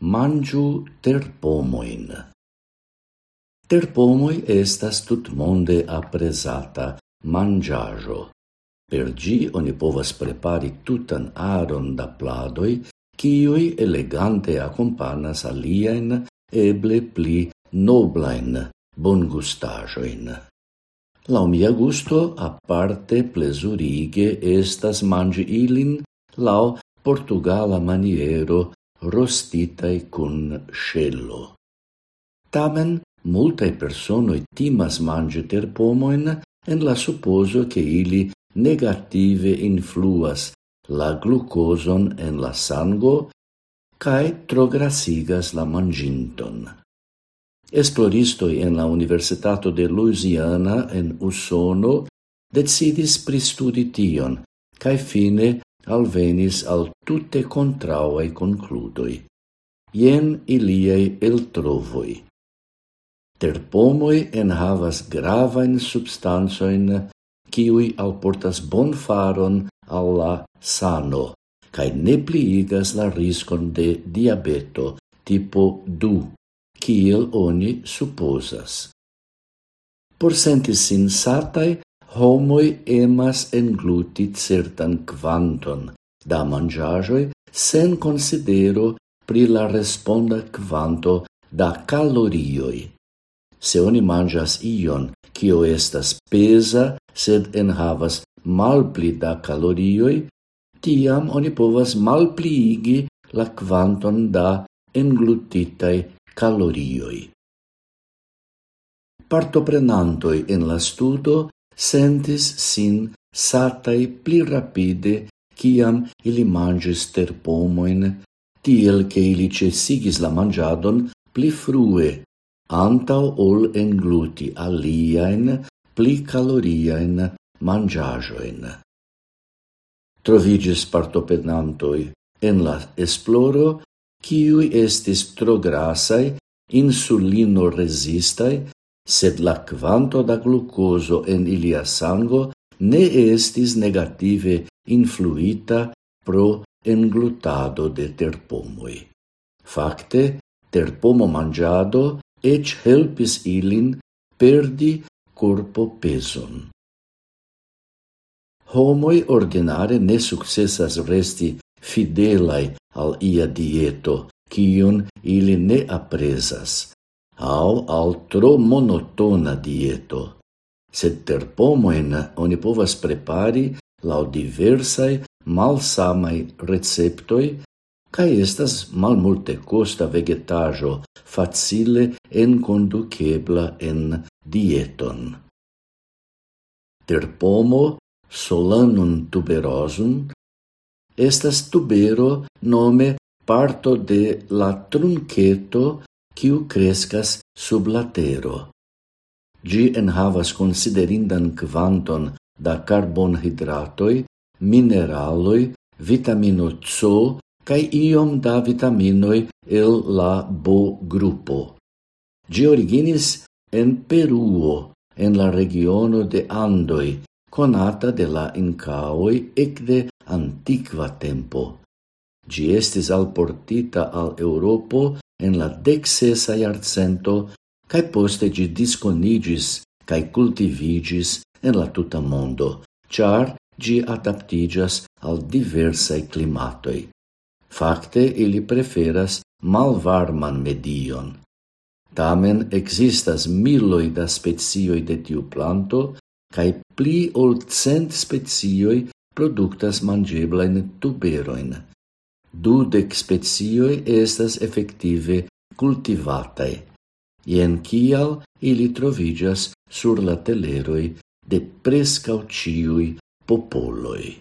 mangiu terpomoin. Terpomoi estas tutmonde apresata mangiajo. Per gi oni povas prepari tutan aron da pladoi, kiui elegante accompanas alien eble pli noblain bongustajoin. Lau mia gusto, aparte plesurige estas mangi ilin lau portugala maniero rostitai cun scello. Tamen, multae personoi timas mangi ter pomoin en la supposo che ili negative influas la glucoson en la sango cae trograsigas la manginton. Esploristoi en la Universitato de Louisiana en Usono decidis pristudi tion, cae fine alvenis al tutte contrauae concludoi. Ien iliei eltrovoi. Terpomoi enhavas gravain substansoin ciui alportas bonfaron alla sano cae ne pliigas la riscon de diabeto tipo 2, kiel oni supposas. Por sentis sin satai, homoi emas engluti certan quanton da mangiajoi sen considero pri la responda quanto da calorioi. Se oni mangias ion, cio estas pesa, sed enhavas malpli da calorioi, tiam oni povas malpliigi la quanton da englutitae calorioi. Partoprenantoi en la studo sentis sin satai pli rapide ciam ili mangis ter pomoin, tiel che ili cesigis la mangiadon pli frue, antau ol engluti aliaen pli caloriaen mangiajoin. Trovigis partopenantoi en la esploro, ciui estis tro grasai, insulino resistai sed la quanto da glucoso en ilia sango ne estis negative influita pro englutado de terpomoi. Facte, terpomo mangiado ec helpis ilin perdi corpo peson. Homoi ordinare ne successas resti fidelai al ia dieto, cion ili ne apresas, au al tro monotona dieto, sed terpomoen oni povas prepari lau diversae malsamai receptoi ca estas malmulte costa vegetajo facile enconducebla en dieton. Terpomo solanum tuberosum estas tubero nome parto de la trunceto quiu crescas sub la tero. Gi enhavas considerindan quanton da carbonhidratoi, mineraloi, vitamino C cae iom da vitaminoi el la B grupo. Gi originis en Peruo, en la regiono de Andoi, conata de la Incaoi ecde antiqua tempo. Gi estis alportita al Europo en la dexesa iarcento cae poste gi disconigis cae cultivigis en la tuta mondo, char gi adaptigas al diversae climatoi. Facte, ili preferas malvarman medion. Tamen existas miloi da specioj de tiu planto cae pli ol cent specioj productas manĝeblajn tuberoin dudec specioi estas effective cultivatae, ien kial ili trovigas sur la teleroi de prescau ciui popoloi.